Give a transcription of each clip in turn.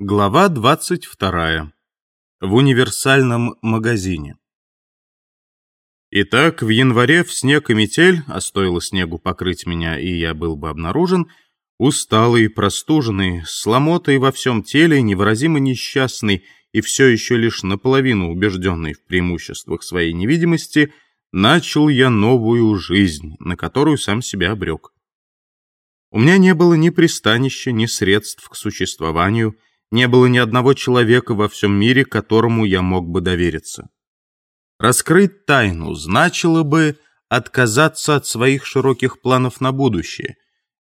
Глава 22. В универсальном магазине. Итак, в январе в снег и метель, а стоило снегу покрыть меня, и я был бы обнаружен, усталый, простуженный, с ломотой во всем теле, невыразимо несчастный и все еще лишь наполовину убежденный в преимуществах своей невидимости, начал я новую жизнь, на которую сам себя обрек. У меня не было ни пристанища, ни средств к существованию, не было ни одного человека во всем мире, которому я мог бы довериться. Раскрыть тайну значило бы отказаться от своих широких планов на будущее.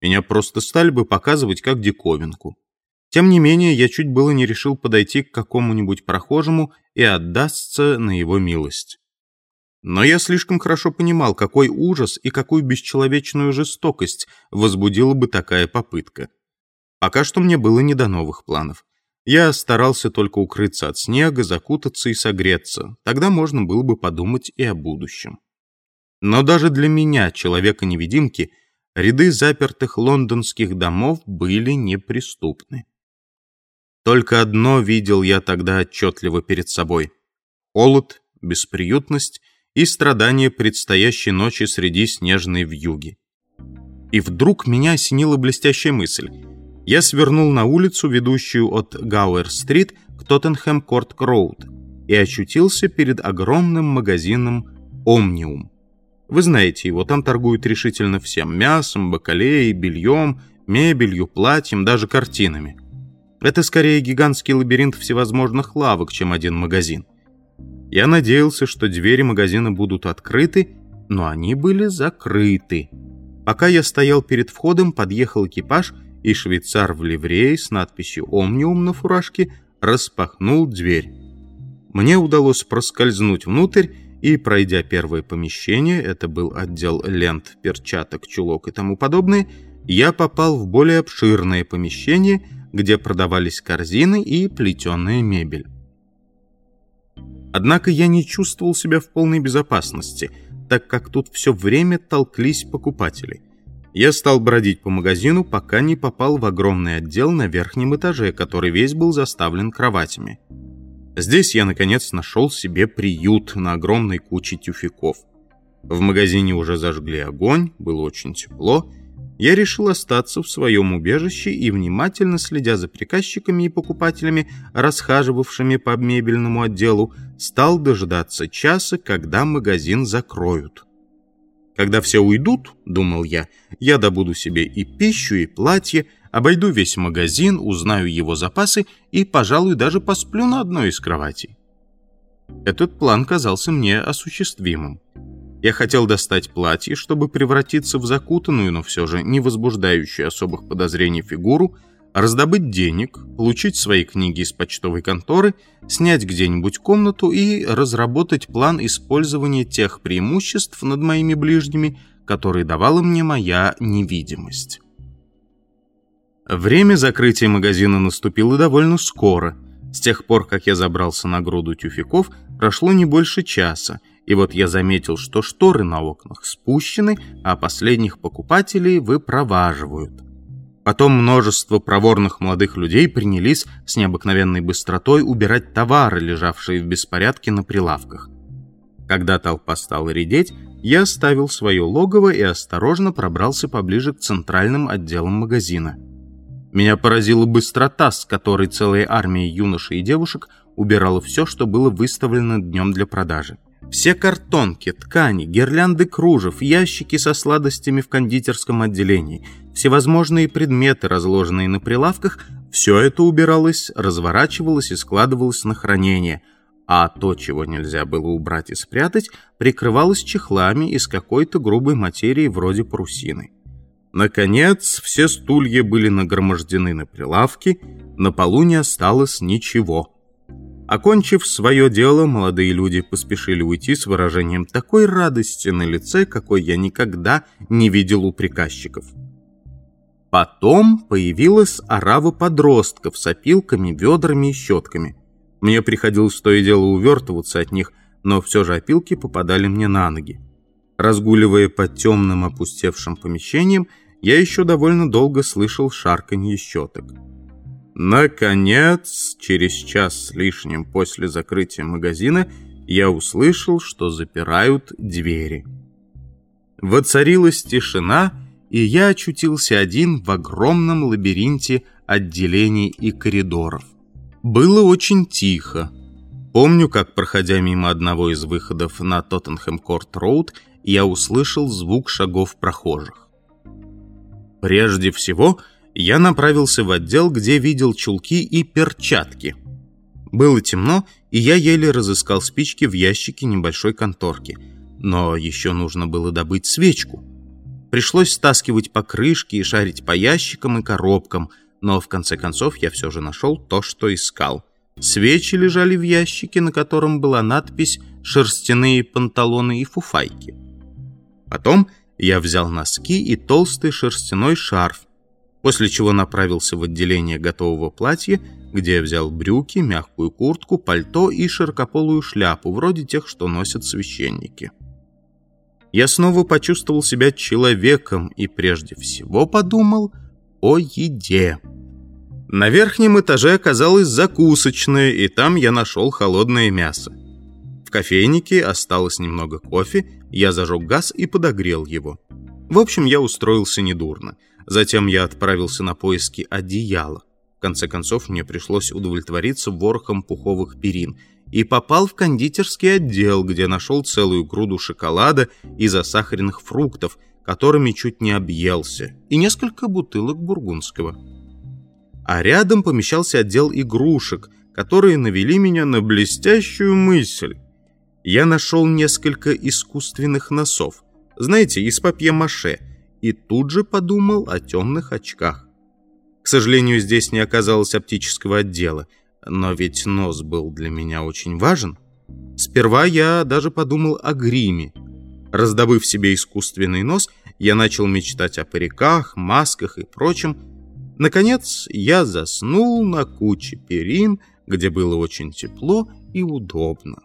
Меня просто стали бы показывать как диковинку. Тем не менее, я чуть было не решил подойти к какому-нибудь прохожему и отдастся на его милость. Но я слишком хорошо понимал, какой ужас и какую бесчеловечную жестокость возбудила бы такая попытка. Пока что мне было не до новых планов. Я старался только укрыться от снега, закутаться и согреться. Тогда можно было бы подумать и о будущем. Но даже для меня, человека-невидимки, ряды запертых лондонских домов были неприступны. Только одно видел я тогда отчетливо перед собой. Холод, бесприютность и страдания предстоящей ночи среди снежной вьюги. И вдруг меня осенила блестящая мысль — я свернул на улицу, ведущую от Гауэр-стрит к Тоттенхэм-Корт-Роуд, и очутился перед огромным магазином «Омниум». Вы знаете его, там торгуют решительно всем – мясом, бакалеей, бельем, мебелью, платьем, даже картинами. Это скорее гигантский лабиринт всевозможных лавок, чем один магазин. Я надеялся, что двери магазина будут открыты, но они были закрыты. Пока я стоял перед входом, подъехал экипаж – и швейцар в ливрее с надписью «Омниум» на фуражке распахнул дверь. Мне удалось проскользнуть внутрь, и, пройдя первое помещение, это был отдел лент, перчаток, чулок и тому подобное, я попал в более обширное помещение, где продавались корзины и плетеная мебель. Однако я не чувствовал себя в полной безопасности, так как тут все время толклись покупатели. Я стал бродить по магазину, пока не попал в огромный отдел на верхнем этаже, который весь был заставлен кроватями. Здесь я, наконец, нашел себе приют на огромной куче тюфяков. В магазине уже зажгли огонь, было очень тепло. Я решил остаться в своем убежище и, внимательно следя за приказчиками и покупателями, расхаживавшими по мебельному отделу, стал дожидаться часа, когда магазин закроют. Когда все уйдут, думал я, я добуду себе и пищу, и платье, обойду весь магазин, узнаю его запасы и, пожалуй, даже посплю на одной из кроватей. Этот план казался мне осуществимым. Я хотел достать платье, чтобы превратиться в закутанную, но все же не возбуждающую особых подозрений фигуру, раздобыть денег, получить свои книги из почтовой конторы, снять где-нибудь комнату и разработать план использования тех преимуществ над моими ближними, которые давала мне моя невидимость. Время закрытия магазина наступило довольно скоро. С тех пор, как я забрался на груду тюфяков, прошло не больше часа, и вот я заметил, что шторы на окнах спущены, а последних покупателей выпроваживают. Потом множество проворных молодых людей принялись с необыкновенной быстротой убирать товары, лежавшие в беспорядке на прилавках. Когда толпа стала редеть, я оставил свое логово и осторожно пробрался поближе к центральным отделам магазина. Меня поразила быстрота, с которой целая армия юношей и девушек убирала все, что было выставлено днем для продажи. Все картонки, ткани, гирлянды кружев, ящики со сладостями в кондитерском отделении, всевозможные предметы, разложенные на прилавках, все это убиралось, разворачивалось и складывалось на хранение, а то, чего нельзя было убрать и спрятать, прикрывалось чехлами из какой-то грубой материи вроде парусины. Наконец, все стулья были нагромождены на прилавке, на полу не осталось ничего – Окончив свое дело, молодые люди поспешили уйти с выражением такой радости на лице, какой я никогда не видел у приказчиков. Потом появилась орава подростков с опилками, ведрами и щетками. Мне приходилось то и дело увертываться от них, но все же опилки попадали мне на ноги. Разгуливая по темным опустевшим помещениям, я еще довольно долго слышал шарканье щеток. Наконец, через час с лишним после закрытия магазина, я услышал, что запирают двери. Воцарилась тишина, и я очутился один в огромном лабиринте отделений и коридоров. Было очень тихо. Помню, как, проходя мимо одного из выходов на Тоттенхэм-Корт-Роуд, я услышал звук шагов прохожих. Прежде всего, я направился в отдел, где видел чулки и перчатки. Было темно, и я еле разыскал спички в ящике небольшой конторки. Но еще нужно было добыть свечку. Пришлось стаскивать покрышки и шарить по ящикам и коробкам, но в конце концов я все же нашел то, что искал. Свечи лежали в ящике, на котором была надпись «Шерстяные панталоны и фуфайки». Потом я взял носки и толстый шерстяной шарф, после чего направился в отделение готового платья, где я взял брюки, мягкую куртку, пальто и широкополую шляпу, вроде тех, что носят священники. Я снова почувствовал себя человеком и прежде всего подумал о еде. На верхнем этаже оказалась закусочная, и там я нашел холодное мясо. В кофейнике осталось немного кофе, я зажег газ и подогрел его. В общем, я устроился недурно. Затем я отправился на поиски одеяла. В конце концов, мне пришлось удовлетвориться ворохом пуховых перин и попал в кондитерский отдел, где нашел целую груду шоколада и засахаренных фруктов, которыми чуть не объелся, и несколько бутылок бургундского. А рядом помещался отдел игрушек, которые навели меня на блестящую мысль. Я нашел несколько искусственных носов, знаете, из папье-маше, и тут же подумал о темных очках. К сожалению, здесь не оказалось оптического отдела, но ведь нос был для меня очень важен. Сперва я даже подумал о гриме. Раздобыв себе искусственный нос, я начал мечтать о париках, масках и прочем. Наконец, я заснул на куче перин, где было очень тепло и удобно.